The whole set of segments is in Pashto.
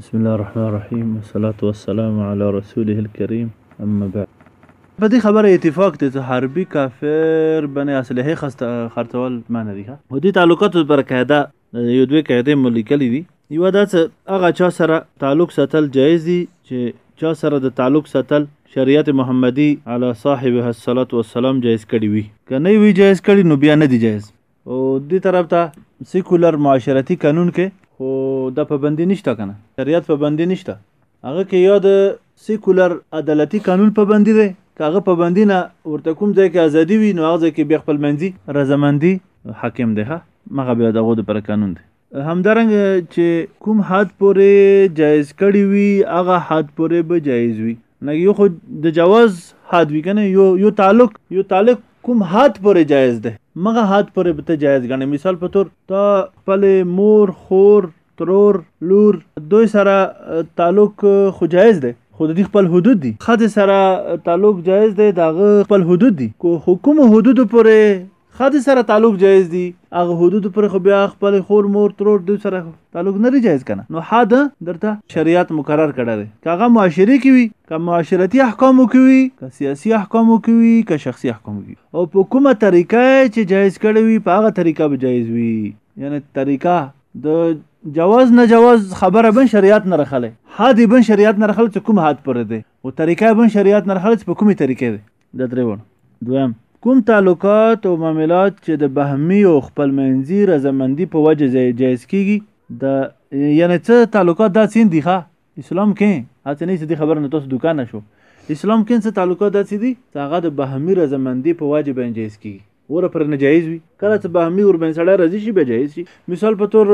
بسم الله الرحمن الرحيم والصلاة والسلام على رسوله الكريم اما بعد په دې خبره اتفاق دی چې حربي کافر باندې اسلحې خسته خرڅول منع دي ښه او دې تعلقاتو پر قاعده یو دوه قاعدې مو لیکلې دي یوه دا چې هغه چا سره تعلق ساتل جایز دي چې چا سره د تعلق ساتل شریعت محمدي علی صاحبه الصلاة والسلام جایز کړی وي که نه وي جایز کړی نو بیا نه دی جایز او دی طرف ته سیکولر معاشرتی قانون کې خو د پابندي نشته کنه شریعت پابندي نشته هغه کې یا د سیکولر عدالتي قانون پابندي دی کاغه پابندي نه ورته کوم ځای کې ازادي وي نو هغه ځای کې بیا خپل منځي رضامندي حاکم دی ها مغه بیا دغه د پر قانون دی همدارنګ چې کوم حد پورې جایز کړی وي هغه حد پورې به جایز وي نه یو خو د جواز حد وي کنه یو یو تعلق یو تعلق کوم حد پورې جایز ده مغه حد پورې به ته جایز غنې مثال په تور ته خپل مور خور ترور لور دوی سره تعلق خو جایز ده خو د خپل حدود دي خځه سره تعلق جایز دی داغه خپل حدود دي کو حکومت حدود پورې ښځې سره تعلق جایز دي هغه حدود پر خو بیا خپل خور مور ترور دوی سره تعلق نه لري جایز کنه نو حد درته شریعت مقرر کړی دی کاغه معاشره کې وي که معاشرتي احکامو کې وي که سیاسي احکامو کې وي که شخصي احکامو کې او په کومه طریقه چې جایز کړی وي په هغه طریقه به جایز وي یعنی طریقه د جواز نه جواز خبره بن شریعت نه رخله حد بن شریعت نه رخله چې کوم حد پر دی او طریقه بن شریعت نه خلک په کومې طریقې دی د درې وړ دویم کوم تعلقات او معاملات چې د بهمي او خپل منځي رضامندي په وجه جایز کیږي د یعنی څه تعلقات دا سین دي ښه اسلام کې هڅه نه دي خبر نه تاسو دکان نه شو اسلام کې څه تعلقات دا سې دي هغه د بهمي رضامندي په وجه باندې جایز کیږي وره پر نجایز وي کله چې باهمي ورباندې سړی راضي شي بیا جایز شي مثال په تور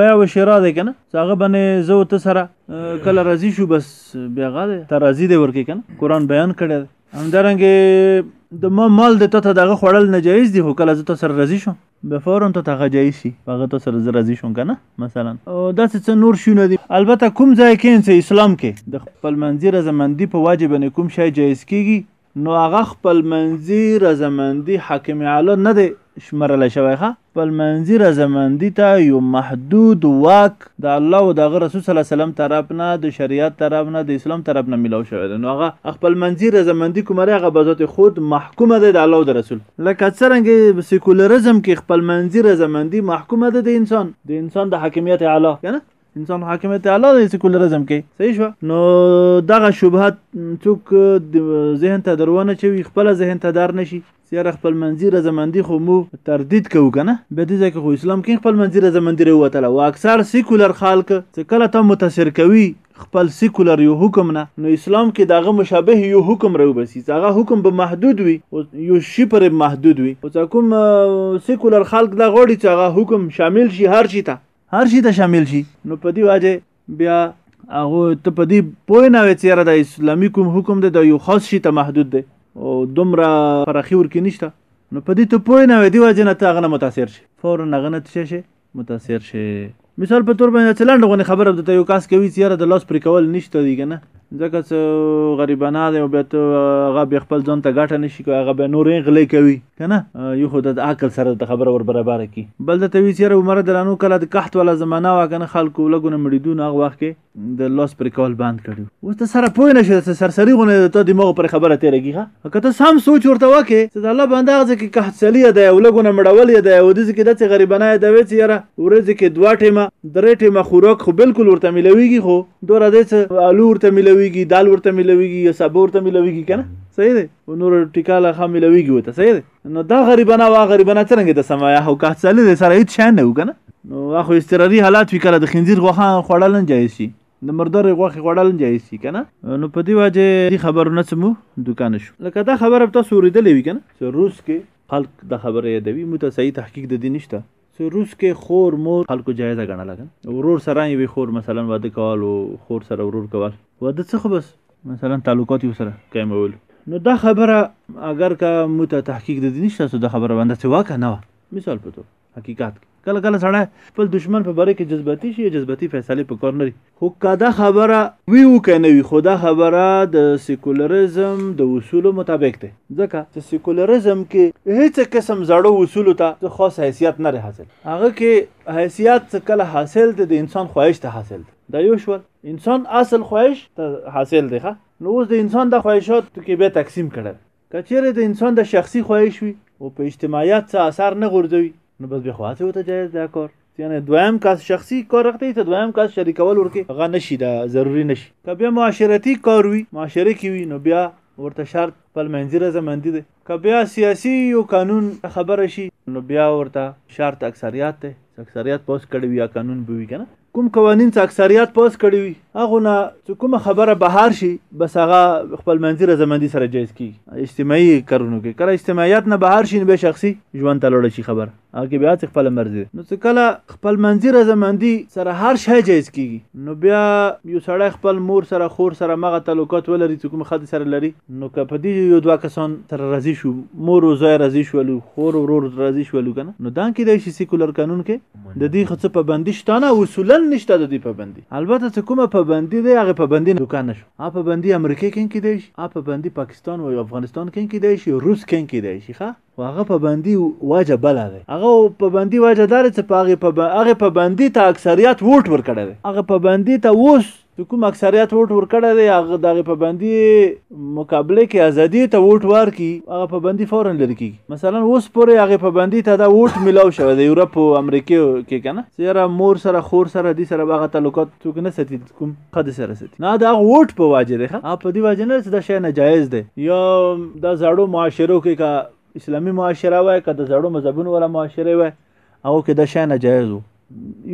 بیع و شرا دی کنه چې هغه باندې زه او ته سره کله راضي شو بس بیا هغه دی ته راضي دی ورکې کنه قرآن بیان کړی دی همدارنګې د ما مال د ته دغه خوړل نجایز دي خو کله زه ته سره راضي شم به فورا ته هغه جایز شي هغه ته سره زه راضي شم کنه مثلا داسې څه نور شونه دي البته کوم ځای کې چې اسلام کې د خپل منځي رضامندي په واجب نه کوم شی جایز کیږي نو هغه خپل منځي رضامندي حاکم اعلی نه دی شمرل شوی ښه خپل منځي رضامندي ته یو محدود واک د الله او د هغه رسول صلی الله علیه وسلم طرف نه د شریعت طرف نه د اسلام طرف نه ملاو شوی دی نو هغه خپل منځي رضامندي کومه دی هغه بذات خود محکومه دی د الله او د رسول لکه څرنګه سیکولرزم کې خپل منځي رضامندي محکومه ده د انسان د انسان د حاکمیت اعلی کنه انسان حاکمیت اعلی دی سیکولرزم کې صحیح شو نو دغه شبهات څوک ذهن ته درونه چوي خپل ذهن ته دار نشي سیاره خپل منځي رضامندي خو مو تردید کوو کنه به دې ځکه خو اسلام کې خپل منځي رضامندي وروتله او اکثر سیکولر خلک چې کله ته متاثر کوي خپل سیکولر یو حکم نه نو اسلام کې داغه مشابه یو حکم راو بسی هغه حکم به محدود وي او یو شی پر محدود وي او کوم سیکولر خلک دا غوړي چې هغه حکم شامل شي هر شي ته هر شي ته شامل شي نو په دې واجه بیا هغه ته په دې پوه نه وي چې د اسلامي کوم حکم دی د یو خاص شي ته محدود دی او دومره پراخي ورکې نشته نو په دې ته پوه نه وي دی واجه نه ته هغه نه متاثر شي فورا هغه نه څه شي متاثر شي مثال په تور باندې چې لاندې غونې خبره د یو کاس کوي چې د لاس پرې کول نشته دی کنه ځکه څه غریبانه دی او بیا ته هغه بیا خپل ځان ته ګټه نشي کوي هغه بیا نورې غلې کوي که نه یو خو د عقل سره د خبره ور برابره کړي بل د ته وي چېرې عمر درانو کله د قحط والا زمانه وه که نه خلکو لږونه مړېدو نو هغه وخت کې د لاس پرې کول بند کړي اوس ته سره پوه نه شې څه سرسري غونه د تا دماغ پرې خبره تېرېږي ښه که ته سم سوچ ورته وکې چې د الله بنده هغه کې قحط سلی دی او لګونه مړول دی او د ځکه داسې غریبانه دی وې چې یاره ورځ کې دوه ټیمه درې ټیمه خوراک خو بالکل ورته ملويږي خو دوه راځي چې الو ورته ملويږي دال ورته ملويږي یا سبو ورته ملويږي کنه صحیح دی او نور ټیکاله خام ملويږي وته صحیح دی نو دا غریبانه وا غریبانه څنګه د سمایا هو قحط سلی دی سره هیڅ شان نه وکنه نو واخو استراری حالات وکړه د خنزیر غوخه خوړل نه جایز شي د مردارې غوښې خوړل جایز دي کنه نو په دې واجه دې خبرو نه څه مو دوکان شو لکه دا خبره تاسو اورېدلې وي کنه چې روس کې خلک دا خبره یادوي مو ته صحیح تحقیق د دې نشته چې روس کې خور مور خلکو جایزه ګڼله کنه ورور سره یې وي خور مثلا واده کول او خور سره ورور کول واده څه خو بس مثلا تعلقات یې سره قایمول نو دا خبره اگر که مو ته تحقیق د دې نشته چې دا خبره باندې څه واکه نه مثال په توګه حقیقت کله کله سړی خپل دشمن په باره کې جذباتي شي جذباتي فیصلې په کار نه لري خو که دا خبره وی او که نه وي خو دا خبره د سیکولرزم د اصولو مطابق ده ځکه چې سیکولرزم کې هیڅ قسم زړو اصولو ته څه خاص حیثیت نه حاصل هغه کې حیثیت څه کله حاصل دی د انسان خواهش ته حاصل دی دا یو شول انسان اصل خواهش ته حاصل دی ښه نو اوس د انسان د خواهشاتو کې به تقسیم کړل که چېرې د انسان د شخصي خواهش وي او په اجتماعیت څه اثر نه غورځوي نو بس بیا خو هسې ورته جایز ده کار یعنی دویم کس شخصي کار رخته ته دویم کس شریکول ورکه هغه نشي دا ضروری نشي که بیا معاشرتي کار وي معاشره کې وي نو بیا ورته شرط خپل منځي رضامندي ده که بیا سیاسي یو قانون خبره شي نو بیا ورته شرط اکثریت ده چې اکثریت پاس کړی وي یا قانون به وي کنه کوم قوانین چې اکثریت پاس کړی وي هغه نه چې کومه خبره بهر شي بس هغه خپل منځي رضامندي سره جایز کی اجتماعي کارونو کې کله اجتماعیت نه بهر شي نو به شخصي ژوند ته لوړ شي خبر هغه بیا چې خپل مرزي نو چې کله خپل منځي رضامندي سره هر شی جایز کیږي نو بیا یو سړی خپل مور سره خور سره مغه تعلقات ولري چې کوم خدي سره لري نو که په دې یو دوه کسان سره راضي شو مور او زوی راضي شولو خور او ورور راضي شولو کنه نو دا کېدای شي سیکولر قانون کې د دې خڅه پابندي شته نه اصولا نشته د دې پابندي البته چې کومه پابندي دی هغه پابندي دوکان نشو ا پابندي امریکا کې کېدای شي ا پابندي پاکستان او افغانستان کې کېدای شي روس کې کېدای شي ښه خو هغه پابندي وجه بله ده هغه پابندي وجه دا ده چې په هغې پاب... هغې پابندي ته اکثریت ووټ ورکړی دی هغه پابندي ته اوس چې کوم اکثریت ووټ ورکړی دی هغه د هغې پابندي مقابله کې ازادي ته ووټ ورکړي هغه پابندي فورا لرې کېږي مثلا اوس پورې هغې پابندي ته دا ووټ میلاو شوی د یورپ او امریکې کې که نه چې یاره مور سره خور سره دې سره به هغه تعلقات څوک نه ساتي کوم قد سره ستي نه دا ووټ په واجه دی ښه په دې واجه نه چې دا شی ناجایز دی یا دا زړو معاشرو کې کا اسلامي معاشره وای که د زړو مذهبونو ولا معاشره وای او کې دا شی ناجایز وو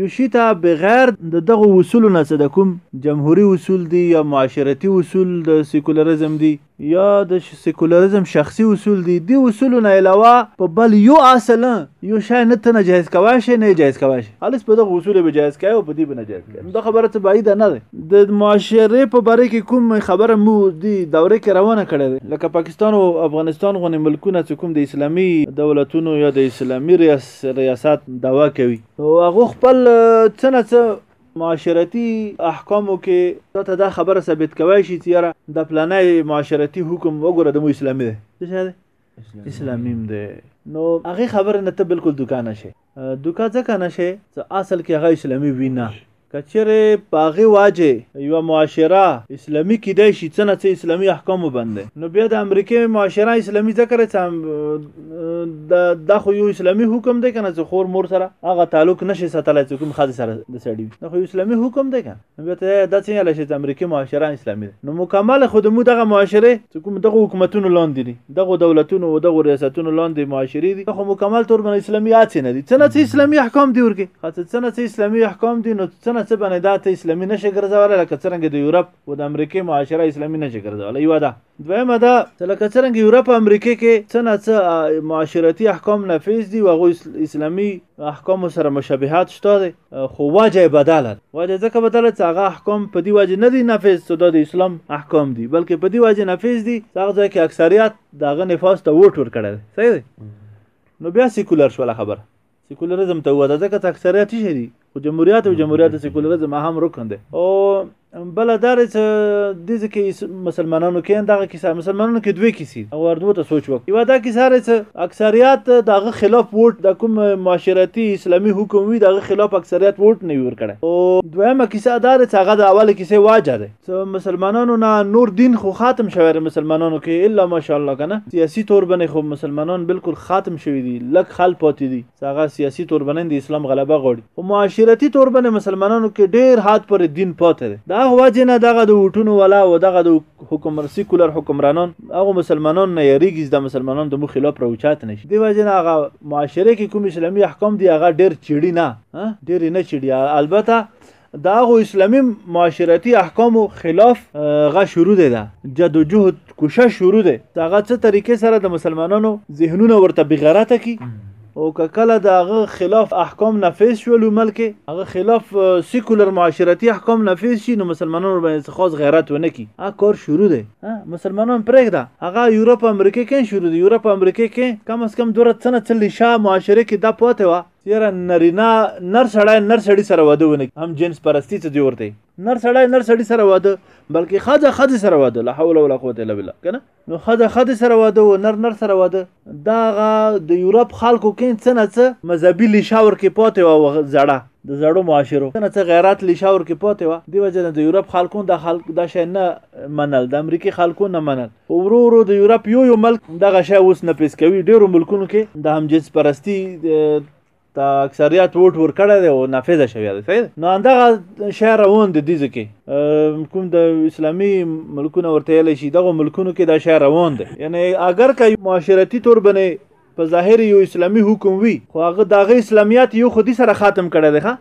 یو شي ته بغیر د دغه اصولو نه څه د کوم جمهوري اصول دي یا معاشرتي اصول د سیکولرزم دي يا د سيکولرزم شخصي اصول دي دي اصولو نه علاوه په بل يو اصل يو شای نه ته نه جایز کوای شي نه جایز کوای شي خالص په دغه اصول به جایز کوي او په دې به نه جایز کوي دا خبره ته بعید نه ده د معاشره په باره کې کوم خبره مو دي دوره کې روانه کړې لکه پاکستان او افغانستان غونې ملکونه چې کوم د اسلامي دولتونو یا د اسلامي ریاست دوا کوي او هغه خپل څه نه څه معاشرتي احکامو کې تاته دا خبره ثابت کوای شي چې یاره د پلانای معاشرتي حکم وګوره د مو اسلامي دی څه شی دی اسلامي هم دی نو هغه خبره نه ته بالکل دوکا نه شي دوکا ځکه نه شي چې اصل کې هغه اسلامي وي نه کچره پاغه واجه یو معاشره اسلامی کیدای شي څنګه چې اسلامی احکام باندې نو بیا د امریکای معاشره اسلامی ذکر چې دا دا خو یو اسلامي حکم دی کنه چې خور مور سره هغه تعلق نشي ساتلای چې کوم خاص سره د سړی دا خو اسلامي حکم دی کنه بیا ته دا څنګه لشي چې امریکای معاشره اسلامي ده نو مکمل خو د مو دغه معاشره چې کوم دغه حکومتونو لاندې دي دغه دولتونو او دغه ریاستونو لاندې معاشري دي خو مکمل تور باندې اسلامي اچ نه دي څنګه چې اسلامي احکام دی ورګي خاص څنګه چې اسلامي احکام دي نو څنګه چې باندې دا ته اسلامي نشي ګرځول لکه څنګه د یورپ او د امریکای معاشره اسلامي نشي ګرځول یو ده دویمه دا چې لکه څرنګه یورپ امریکې کې څه نه څه معاشرتي احکام نافذ دي او هغو اسلامي احکامو سره مشابهات شته دی خو وجه بدله وجه ځکه بدله چې هغه احکام په دې وجه نه دي نافذ څه د اسلام احکام دي بلکې په دې وجه نافذ دي چې هغه ځای کې اکثریت د هغه نفاذ ته ووټ ورکړی دی صحیح دی نو بیا سیکولر شوله خبره سیکولرزم ته ودا ځکه چې اکثریت یې دي خو جمهوریت او جمهوریت د سیکولرزم هم رکن دی او بل دا چې د ځکه مسلمانانو کې دغه کیسه مسلمانانو کې دوه کیسې او اردو ته سوچ وکړي یو دا کیسه لري چې اکثریت دغه خلاف ووټ د کوم معاشرتي اسلامي حکومت دغه خلاف اکثریت ووټ نه ور کړی او دویمه کیسه دا چې هغه د اوله کیسه واجه ده څه مسلمانانو نه نور دین خو خاتم شوی دی مسلمانانو کې الا ماشاءالله کنه سیاسي تور باندې خو مسلمانان بالکل خاتم شوی دي لک خل پاتې دي هغه سیاسي تور باندې د اسلام غلبه غوړي خو معاشرتي تور باندې مسلمانانو کې ډیر حد پر دین پاتې دی دا وجه نه دغه د وټونو ولا او دغه د حکم سیکولر حکمرانان هغه مسلمانان نه یریږي د مسلمانان د مخ خلاف راوچات نشي دی وجه نه هغه معاشره کې کوم اسلامي احکام دی هغه ډیر چړي نه ډیر نه چړي البته د هغو اسلامي معاشرتي احکامو خلاف غه شروع دی ده جد و جهد کوشش شروع دی هغه څه طریقې سره د مسلمانانو ذهنونه ورته بغیرته کی او که کله د هغه خلاف احکام نافذ شول ملک هغه خلاف سیکولر معاشرتي احکام نافذ شي نو مسلمانانو باندې خاص غیرت ونه کی ا کار شروع دی مسلمانان پرېږده هغه یورپ امریکا کې شروع دی یورپ امریکا کې کم از کم دوره څنه چلی شاه معاشره کې د پاتې و چېره نرینه نر سړی نر سړی سره واده ونه هم جنس پرستی څه دی ورته نر سړی نر سړی سره واده بلکې خځه خځه سره واده لا حول ولا قوت الا بالله کنه نو خځه خځه سره واده او نر نر سره واده دا غا د یورپ خلکو کې څه نه څه مذهبي لیشاور کې پاتې و زړه د زړو معاشرو نه څه غیرت لیشاور کې پاتې و دی وجه د یورپ خلکو د خلک د شې نه منل د امریکای خلکو نه منل خو ورو ورو د یورپ یو یو ملک دغه شی اوس نفیس کوي ډیرو ملکونو کې د همجنس پرستی ته اکثریت ووټ ورکړی دی او نافذه شوی دی صحیح نو همدغه شی روان دی دې کې کوم د اسلامي ملکونه ورته ویلی شي دغه ملکونو کې دا شی روان دی یعنی اگر که معاشرتي طور باندې په ظاهر یو اسلامي حکم وي خو هغه داغه اسلامیات یو خودي سره خاتم کړی دی ښه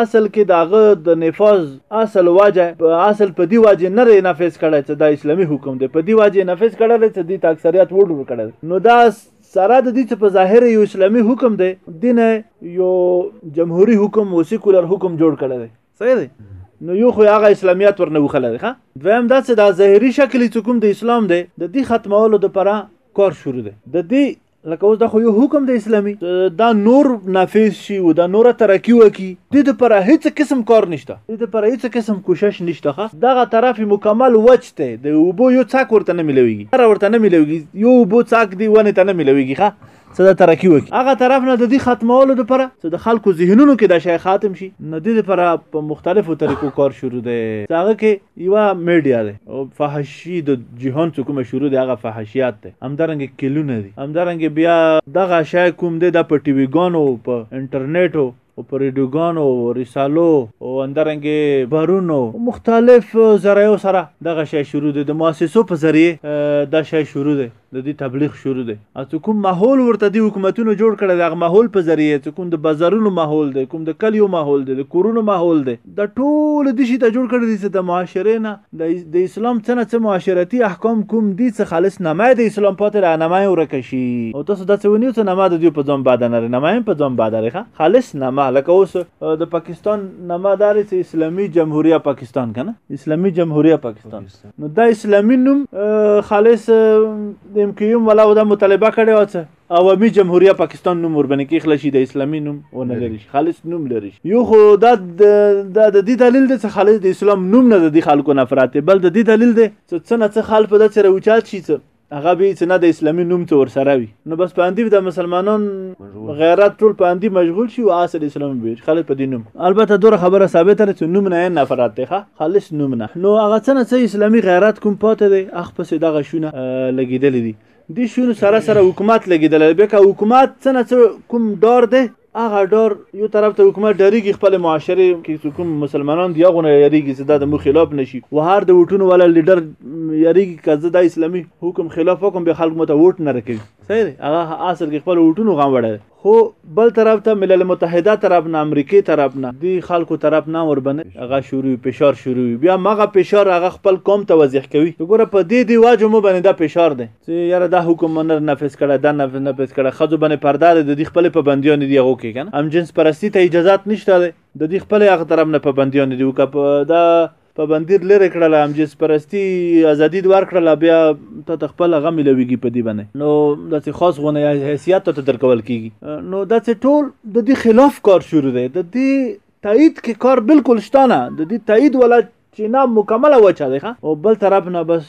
اصل کې داغه د نفاذ اصل واجه په اصل په دی واجه نه لري نفاذ کړی چې دا اسلامي حکم دی په دی واجه نفاذ کړی دی چې د اکثریت وړور کړی نو دا سره د دې چې په ظاهر یو اسلامي حکم دی دین یو جمهوریت حکم او سیکولر حکم جوړ کړی دی صحیح دی نو یو خو هغه اسلامیت ورنه وخلل ښه دویم دا چې دا ظاهري شکل چې کوم د اسلام دی د دې ختمولو لپاره کار شروع دی د دې لکه اوس دا خو یو حکم دی اسلامي دا نور نافذ شي او دا نور ترقی وکي د دې پر هیڅ قسم کار نشته د دې پر هیڅ قسم کوشش نشته ښه دغه طرف مکمل وچته د وبو یو څاک ورته نه ملويږي هر ورته نه ملويږي یو وبو څاک دی ونه ته نه ملويږي ښه څه د ترقی وکړي هغه طرف نه د دې ختمولو لپاره چې د خلکو ذهنونو کې د شای خاتم شي نو د لپاره په مختلفو طریقو کار شروع دی هغه کې یو میډیا دی او فحشي د جهان څخه کومه شروع دی هغه فحشیات دی همدارنګه کلونه دي همدارنګه بیا دغه شای کوم دی د په ټي وی ګانو په انټرنیټو او په رېډیوګانو او رسالو او اندرنګې بارونو مختلف ذرایو سره دغه شی شروع دی د مؤسسو په ذریعه دا شی شروع دی د دې تبلیغ شروع دی او چې کوم ماحول ورته دی حکومتونو جوړ کړی دغه ماحول په ذریعه چې کوم د بازارونو ماحول دی کوم د کلیو ماحول دی د کورونو ماحول دی دا ټول دشي تا جوړ کړي دي څه د معاشرې نه د اسلام څه نه څه معاشرتي احکام کوم دي څه خالص نمای د اسلام پاتې را نمای ورکه شي او تاسو دا څه ونیو څه نما د دوی په ځان بد نه لري نما هم په ځان بد لري خالص نما لکه اوس د پاکستان نما داري چې اسلامي جمهوریه پاکستان کنه اسلامي جمهوریه پاکستان نو دا اسلامي نوم خالص د ام کیو ام ولا دا مطالبه کړي او څه عوامي جمهوریه پاکستان نوم وربنې کېښله شي د اسلامي نوم ونه لري شي خالص نوم لري شي یو خو دا د دا د دې دلیل دی چې خالص د اسلام نوم نه د دې خلکو نفرت دی بل د دې دلیل دی چې څه نه څه خال په داسې راوچات شي چې هغه به چې نه د اسلامي نوم څه ورسره وي نو بس په اندی د مسلمانان غیرت ټول په اندی مشغول شي او اصل اسلام به خالص په دې نوم البته دوره خبره ثابته ده چې نوم نه نفرت دی خالص نوم نه نو هغه څه نه څه اسلامي غیرت کوم پاتې دی اخ پسې دغه شونه لګیدلې دي دې شونو سره سره حکومت لګیدل بیا که حکومت څه نه څه کوم ډار دی هغه ډار یو طرف ته حکومت ډاریږي خپل معاشره کې کوم مسلمانان دی هغه نه یریږي چې دا د مو خلاف نشي و هر د وټونو والا لیډر یریږي که زه د اسلامي حکم خلاف وکم به خلک مو ته ووټ نه راکوي صحیح دی هغه اصل کې خپل وټونو غم وړی خو بل طرف ته ملل متحده طرف نه امریکې طرف نه دی خلکو طرف نه وربنه هغه شروع فشار شروع بیا مغه فشار هغه خپل قوم ته وضیح کوي وګوره په دې دی واجو مو باندې دا فشار دی چې یاره دا حکم منر نفذ کړه دا نفذ نفذ کړه خځو باندې پرده د دې خپل پابندیان دی هغه کې کنه ام جنس پرستی ته اجازه نشته د دې خپل هغه طرف نه پابندیان دی وکړه دا پابندی لرې کړله هم جنس پرستی ازادي دې ورکړله بیا ته ته خپل هغه ملويږي په دې باندې نو داسې خاص غونه حیثیت ته درکول کیږي نو داسې ټول د دې خلاف کار شروع دی د دې تایید کې کار بالکل شته نه د دې تایید ولا چې نه مکمله وچه دی او بل طرف نه بس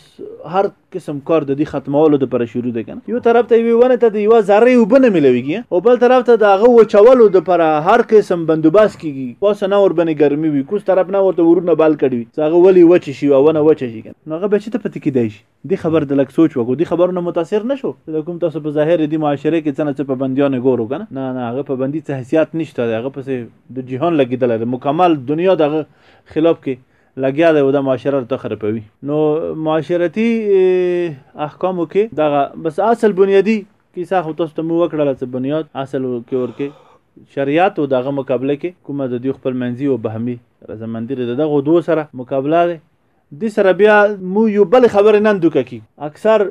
هر قسم کار د دې ختمولو لپاره شروع دی کنه یو طرف ته یوې ونې ته د یوه ذرې اوبه نه میلاویږي او بل طرف ته د هغه وچولو لپاره هر قسم بندوبست کیږي پاسه نه ورباندې ګرمي وي کوز طرف نه ورته ورونه بل کړي وي چې هغه ولې وچ شي او ونه وچه شي نو هغه بیا چېرته پاتې کېدای شي دې خبر ته لږ سوچ وکړو دې خبرو نه متاثر نه شو د کوم تاسو په ظاهر دې معاشره کې څه نه څه پابندیانې ګورو که نه نه هغه پابندي څه حیثیت نشته د هغه پسې د جهان لګېدلی د مکمل دنیا دغه خلاف کې لګیا دی او دا معاشره ورته خرپوي نو معاشرتي احکامو کې دغه بس اصل بنیادی کیسه خو تاسو ته مو وکړله چې بنیاد اصل کې ورکې شریعت او دغه مقابله کې کومه د دوی خپل منځي او بهمي رضامندي د دغو دوو سره مقابله ده د سره بیا مو یو بل خبره نن دوکه کی اکثر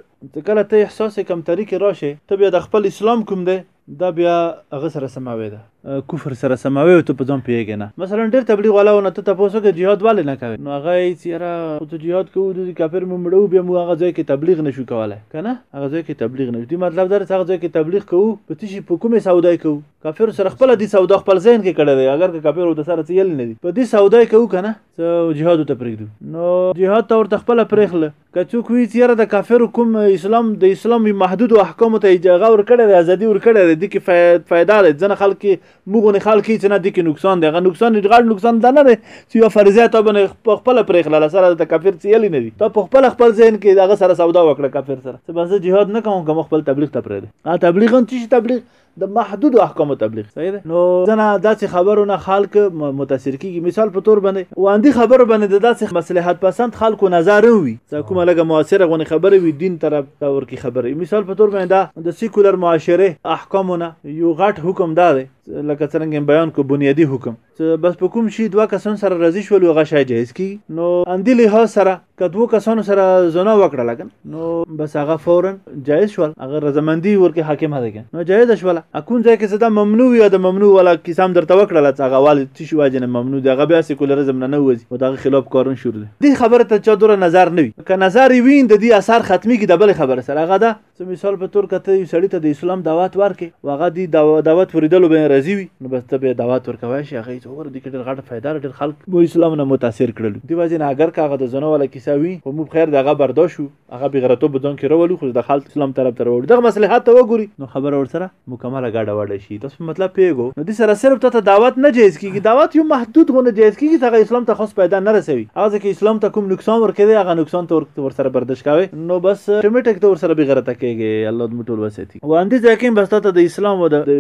کله ته احساس کمتری کې راشه ته بیا د خپل اسلام کوم دی دا بیا هغه سره سماوی ده کفر سره سماوی او ته په ځان پیږی نه مثلا ډیر تبلیغ والا ونه ته تاسو کې جهاد والے نه کوي نو هغه یې چیرې خو ته جهاد کوو د کافر مو مړو بیا مو هغه ځای کې تبلیغ نشو کولای کنه هغه ځای کې تبلیغ نشو دی مطلب دا چې هغه ځای کې تبلیغ کوو په څه شي په کومه سودا کوو کافر سره خپل دي سودا خپل ځین کې کړی دی اگر که کافر او د سره څه یل نه دي په دې سودا کوو کنه څه جهاد ته پرېږدو نو جهاد ته ورته خپل پرېخله که څوک وی چې یاره د کافرو کوم اسلام د اسلام محدود احکام ته اجازه ورکړی دی ازادي ورکړی دی دکې فایده دی ځنه خلک موږ نه خلک چې نه دکې نقصان دی هغه نقصان غړ نقصان دا نه دی چې یو فرضیه ته باندې په خپل پرې خلاله سره د کافر چې یلی نه دی ته په خپل خپل ذهن کې دغه سره سودا وکړه کافر سره ته بس جهاد نه کوم کوم خپل تبلیغ ته پرې دی ا تبلیغ هم چې تبلیغ د محدود احکامو تبلیغ صحیح ده نو ځنه داسې خبرو نه خلک متاثر کیږي مثال په تور باندې واندي خبرو باندې د داسې مصلحت پسند خلکو نظر وي څه کومه لګه موثره غونې خبرې وي دین طرف تور کی خبرې مثال په تور باندې دا د سیکولر معاشره احکامونه یو غټ حکم دا دی لکه څنګه بیان کو بنیادی حکم څه بس په کوم شي دوه کسان سره راضي شول هغه شی جایز کی نو اندی لحاظ سره که دوه کسانو سره زنا وکړه لګن نو بس هغه فورا جایز شول هغه رضامندي ورکه حاکمه ده نو جایز شول اكون ځای کې زده ممنوع یا د ممنوع ولا کیسه هم درته وکړل چې هغه والي چې شو اجنه ممنوع دی هغه بیا سیکولریزم نه نه وځي او دغه خلاف کارون شروع دي دې خبره ته چا دوره نظر نه وي که نظر وین د دې اثر ختمي کې د بل خبره سره هغه ده څه مثال په تور کته یو سړی ته د اسلام دعوت ورکې او هغه دی دعوت وریدلو به راضي وي نو بس ته به دعوت ورکوي شي هغه ته ور دي کډر غټه فائدہ ډېر خلک مو اسلام نه متاثر کړل دی وځي نه اگر کاغه د زنه ولا کیسه وي خو مو خیر دغه برداشت هغه بغیرتو بدون کې رولو خو د خلک اسلام طرف تر وړ دغه مصلحت ته وګوري نو خبر ور سره مکمله ګډه وډه شي تاسو مطلب پیګو نو د سره صرف ته دعوت نه جایز کیږي دعوت یو محدود غو نه جایز کیږي هغه اسلام ته خاص پیدا نه رسوي هغه ځکه اسلام ته کوم نقصان ورکړي هغه نقصان ته ور سره برداشت کوي نو بس ټمیټک ته ور سره بغیرته کیږي الله دې ټول وساتي واندې ځکه بس ته د اسلام و د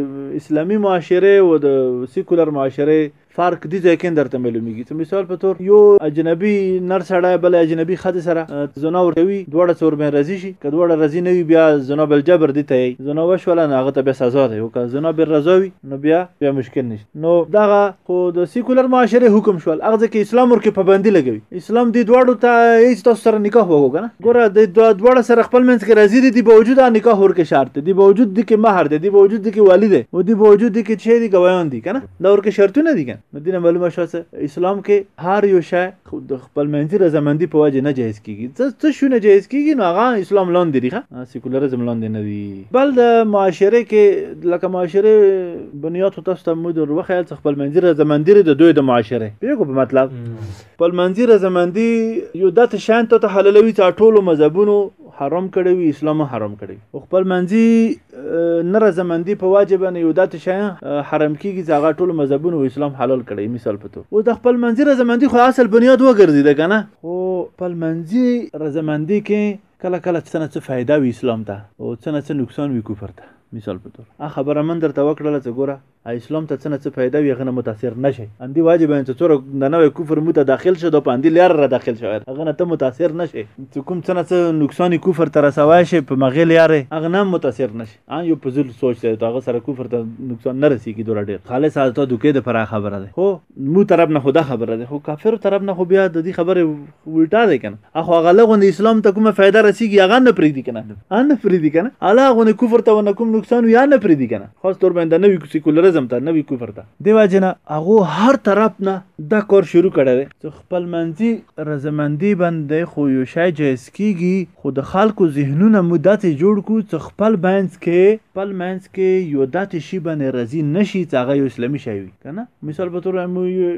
اسلامي معاشره و د سیکولر معاشره فرق دي ځای کې درته معلومیږي ته مثال په تور یو اجنبي نر سړی بل اجنبي خدي سره زنا ورکوي دوړه څور به رضی شي که دوړه رضی نه وي بیا زنا بل جبر دي ته زنا وشول نه هغه ته به سزا ده او که زنا بل رضاوي نو بیا بیا مشکل نشته نو دغه خو د سیکولر معاشره حکم شول هغه ځکه اسلام ورکه پابندي لګوي اسلام دي دوړو ته هیڅ تاسو سره نکاح وکړو کنه ګوره د دوړه سره خپل منځ کې رضی دي دی باوجود نکاح ورکه شرط دي باوجود دي کې مہر دي دی باوجود دي کې والد دي او دی باوجود دي کې چې دي ګوایان دي کنه دا ورکه شرطونه دي کنه نو دینه معلومه شوه چې اسلام کې هر یو شی د خپل منځي رضامندي په وجه نه جایز کیږي څه څه شو نه جایز کیږي نو هغه اسلام لاندې دی ښه سیکولرزم لاندې نه دی بل د معاشره کې لکه معاشره بنیاد خو تاسو ته مو در وخیل څه خپل منځي رضامندي د دوی د معاشره پیګو په مطلب خپل منځي رضامندي یو داسې شان ته حلالوي چې ټولو مذهبونو حرام کړی وي اسلام حرام کړی خپل منځي نه رضامندي په واجب نه یو دات شیان حرام کیږي چې هغه ټول مذهبونه او اسلام حلال کړي مثال په تو او د خپل منځي رضامندي خو اصل بنیاد وګرځي ده کنه خو خپل منځي رضامندي کې کله کله څه نه څه فائدہ وي اسلام ته او څه نه څه نقصان وي کفر ته مثال په تور ا خبره من درته وکړله چې ګوره اسلام ته څه نه څه فایده وي هغه نه متاثر نه شي اندی واجب ان چې څوره د نوې کفر مو ته داخل شې په اندی لار را داخل شوی هغه نه ته متاثر نه شي چې کوم څه نه څه نقصان کفر تر سوا شي په مغه لار هغه نه متاثر نه شي ان یو پزل سوچ ته هغه سره کفر ته نقصان نه رسیږي دوره ډیر خالص حالت دوکې د فرا خبره ده هو مو طرف نه خدا خبره ده خو کافر طرف نه خو بیا د دې خبره الټا ده کنه اخو هغه لغون اسلام ته کومه فائدہ رسیږي هغه نه پریدي کنه ان پریدي کنه الا غونه کفر ته ونه کوم نقصان یا نه پریدي کنه خاص تور باندې نه وی سیکولرزم ته نه وی کفر ته دی واجنه هغه هر طرف نه دا کار شروع کړی دی خپل منځي رضامندي باندې خو یو شای جایز کیږي، خو د خلکو ذهنونه مو داسې جوړ کړو څه خپل منځ کې خپل منځ کې یو داسې شي باندې راضي نه شي څه هغه یو اسلامي شی وي کنه مثال په طور مو یو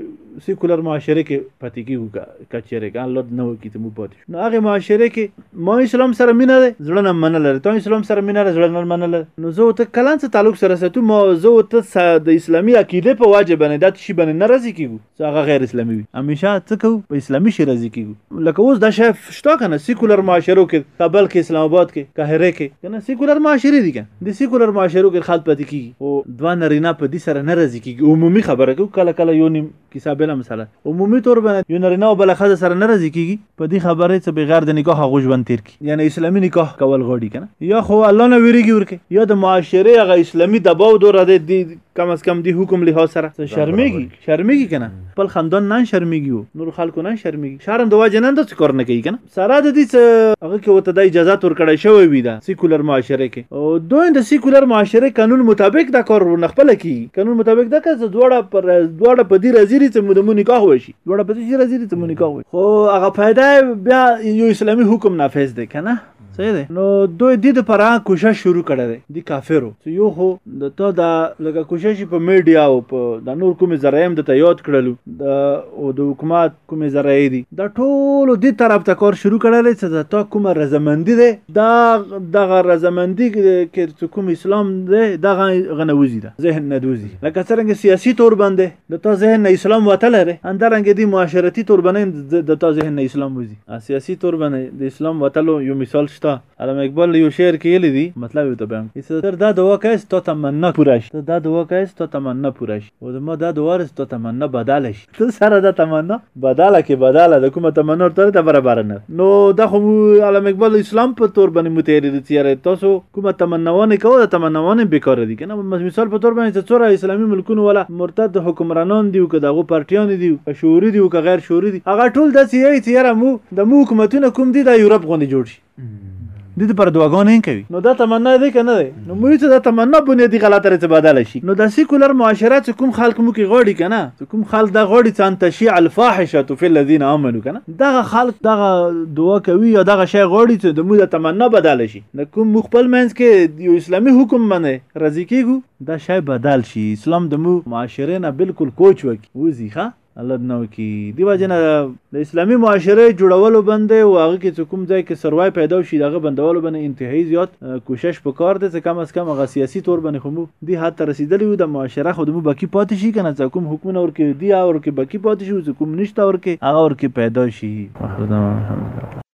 سیکولر معاشره کې پاتې کیږو که چیرې که الله نه وکړي ته مو پاتې شو نو هغه معاشره کې ما اسلام سره مینه ده زړه نه منه لري تا اسلام سره مینه ده زړه نه منه لري نو زه ته کلان څه تعلق سره ساتو ما زه ته د اسلامي عقیده په واجب نه داسې شي باندې نه راضي کیږو څه هغه غیر اسلامي وي همیشه څه کو په اسلامي شي راضي کیږو لکه اوس دا شی شته کنه سیکولر معاشرو کې کابل کې اسلام آباد کې قاهره کې کنه سیکولر معاشري دي کنه د سیکولر معاشرو کې خلک پاتې کیږي او دوه نرینا په دې سره نه راضي کیږي عمومي خبره کو کله کله یو نیم کیسه بل مثلا عمومي تور باندې یو نرینا او بل خزه سره نه راضي کیږي په دې خبره څه بغیر د نکاح غوښ باندې تیر یعنی اسلامی نکاح کول غواړي کنه یا خو الله نه ویریږي ورکه یا د معاشره هغه اسلامی دباو دور ده دی کم از کم دی حکم له سره شرمېږي شرمېږي کنه خپل خاندان نه شرمېږي نور خلکو نه شرمېږي شرم د واجب نه د څه کار نه کوي کنه سره د دې څه هغه کې وته د اجازه تور کړی شوی وي دا سیکولر معاشره کې او دوی د سیکولر معاشره قانون مطابق دا کار نه خپل کی قانون مطابق دا که زه دوړه پر دوړه په دې راځي چې مو د مو نکاح وشي لوړه په دې راځي ته مونږ کوو خو هغه فائدہ بیا یو اسلامي حکم نافذ دی کنه صحیح دی نو دوی د دې پر کوشش شروع کړی دی د کافرو یو خو د ته دا لکه کوشش په میډیا او په د نور کومې ذرایم د ته یاد کړلو د او د حکومت کومې ذرایې دي دا ټول د طرف ته کار شروع کړی دی چې د تا کومه رضامندي دی دا دغه رضامندي کې کوم اسلام دی دغه غنوزي ده ذهن ندوزي لکه څنګه سیاسي تور باندې د تا ذهن نه اسلام وتلی دی همدارنګه دې معاشرتي تور باندې هم د تا ذهن نه اسلام وځي سیاسي تور باندې د اسلام وتلو یو مثال شته علامه اقبال یو شعر کې ویلي دي مطلب یې ته بیان کړي تر دا دعا کوې ستا تمنا پوره شي ته دا دعا کوې ستا تمنا پوره شي او زما دا دعا ده ستا تمنا بدله شي ته سره دا تمنا بداله کې بداله د کومه تمنا تر ته برابر نه نو دا خو علم اقبال اسلام په تور باندې متحد دي چې تاسو کومه تمناونه کوو د تمناونه بیکاره دي کنه مثال په تور باندې څوره اسلامي ملکونو ولا مرتد حکمرانان دي او که دغه پارټیان دي او شعوري دي او که غیر شعوري دي هغه ټول داسې یي چې یاره مو د مو حکومتونه کوم دي دا یورپ غونډه جوړ شي د دې پر دعاګانې نه کوي نو دا تمنا دی کنه دی نو موږ ته دا تمنا بنیادی غلط رې څه بدل شي نو د سیکولر معاشره چې کوم خلک مو کې غاړي کنه چې کوم خلک د غاړي څان تشیع الفاحشه فی الذین آمنو کنه دغه خلک دغه دعا کوي یا دغه شی غاړي چې د موږ د تمنا بدل شي د کوم مخبل منځ کې یو اسلامي حکم منه راضی کیږو دا شی بدل شي اسلام د مو معاشره نه بالکل کوچ وکي وزي ښه الله دې نه وکړي دې وجه نه د اسلامي معاشرې جوړولو باندې او هغه کې چې کوم ځای کې سروای پیدا شي دغه بندولو باندې انتهایی زیات کوشش پکار دی چې کم از کم هغه سیاسي تور باندې خو مو دې حد ته رسیدلی یو د معاشره خو مو باقي پاتې شي که نه چې کوم حکمونه ورکې دي او ورکې باقي پاتې شي چې کوم نشته ورکې هغه ورکې پیدا شي